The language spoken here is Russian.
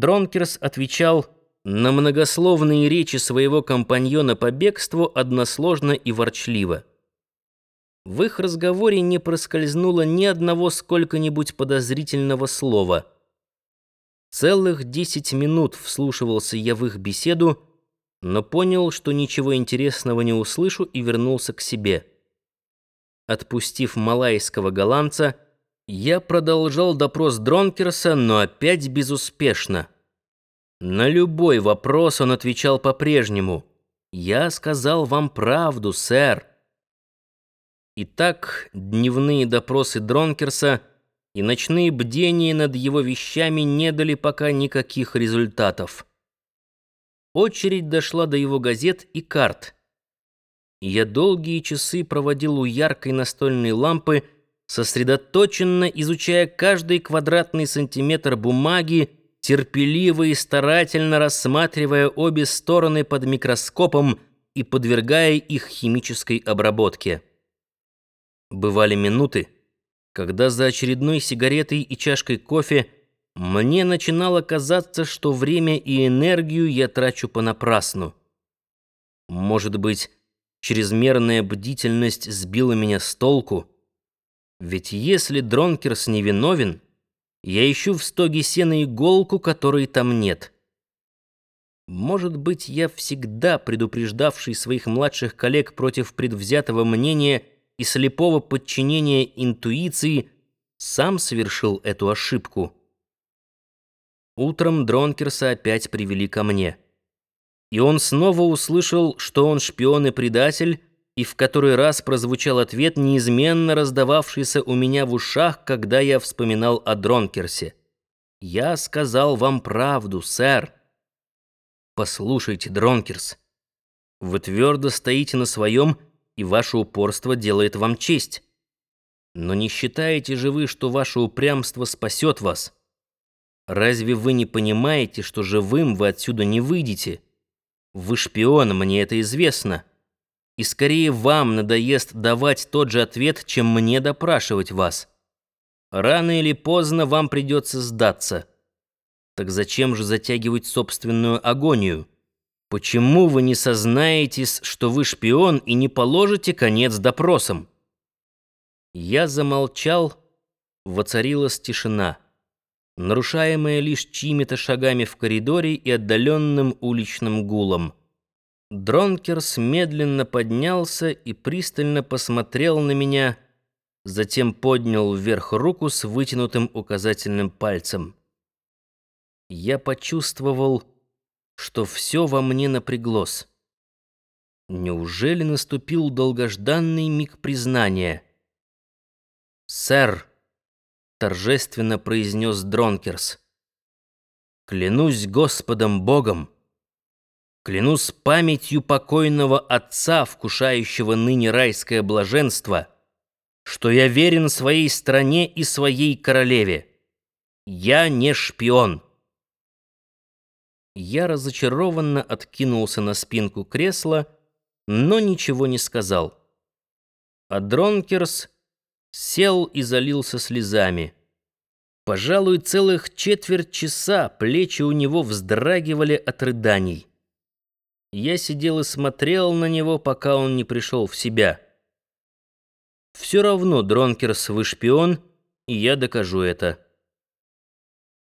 Дронкерс отвечал на многословные речи своего компаньона по бегству односложно и ворчливо. В их разговоре не проскользнуло ни одного сколько-нибудь подозрительного слова. Целых десять минут вслушивался я в их беседу, но понял, что ничего интересного не услышу и вернулся к себе. Отпустив малайского голландца, я продолжал допрос Дронкерса, но опять безуспешно. На любой вопрос он отвечал по-прежнему. «Я сказал вам правду, сэр». Итак, дневные допросы Дронкерса и ночные бдения над его вещами не дали пока никаких результатов. Очередь дошла до его газет и карт. Я долгие часы проводил у яркой настольной лампы, сосредоточенно изучая каждый квадратный сантиметр бумаги, терпеливо и старательно рассматривая обе стороны под микроскопом и подвергая их химической обработке. Бывали минуты, когда за очередной сигаретой и чашкой кофе мне начинало казаться, что время и энергию я трачу понапрасну. Может быть, чрезмерная бдительность сбила меня с толку, ведь если Дронкерс невиновен, я ищу в стоге сена иголку, которой там нет. Может быть, я всегда предупреждавший своих младших коллег против предвзятого мнения и слепого подчинения интуиции, сам совершил эту ошибку. Утром Дронкерса опять привели ко мне. И он снова услышал, что он шпион и предатель, и в который раз прозвучал ответ, неизменно раздававшийся у меня в ушах, когда я вспоминал о Дронкерсе. «Я сказал вам правду, сэр». «Послушайте, Дронкерс, вы твердо стоите на своем, и ваше упорство делает вам честь. Но не считаете же вы, что ваше упрямство спасет вас? Разве вы не понимаете, что живым вы отсюда не выйдете? Вы шпион, мне это известно» и скорее вам надоест давать тот же ответ, чем мне допрашивать вас. Рано или поздно вам придется сдаться. Так зачем же затягивать собственную агонию? Почему вы не сознаетесь, что вы шпион и не положите конец допросам? Я замолчал, воцарилась тишина, нарушаемая лишь чьими-то шагами в коридоре и отдаленным уличным гулом. Дронкерс медленно поднялся и пристально посмотрел на меня, затем поднял вверх руку с вытянутым указательным пальцем. Я почувствовал, что все во мне напряглось. Неужели наступил долгожданный миг признания? «Сэр», — торжественно произнес Дронкерс, — «клянусь Господом Богом». Клянусь памятью покойного отца, вкушающего ныне райское блаженство, что я верен своей стране и своей королеве. Я не шпион. Я разочарованно откинулся на спинку кресла, но ничего не сказал. А Дронкерс сел и залился слезами. Пожалуй, целых четверть часа плечи у него вздрагивали от рыданий. Я сидел и смотрел на него, пока он не пришел в себя. Все равно, Дронкерс, вы шпион, и я докажу это.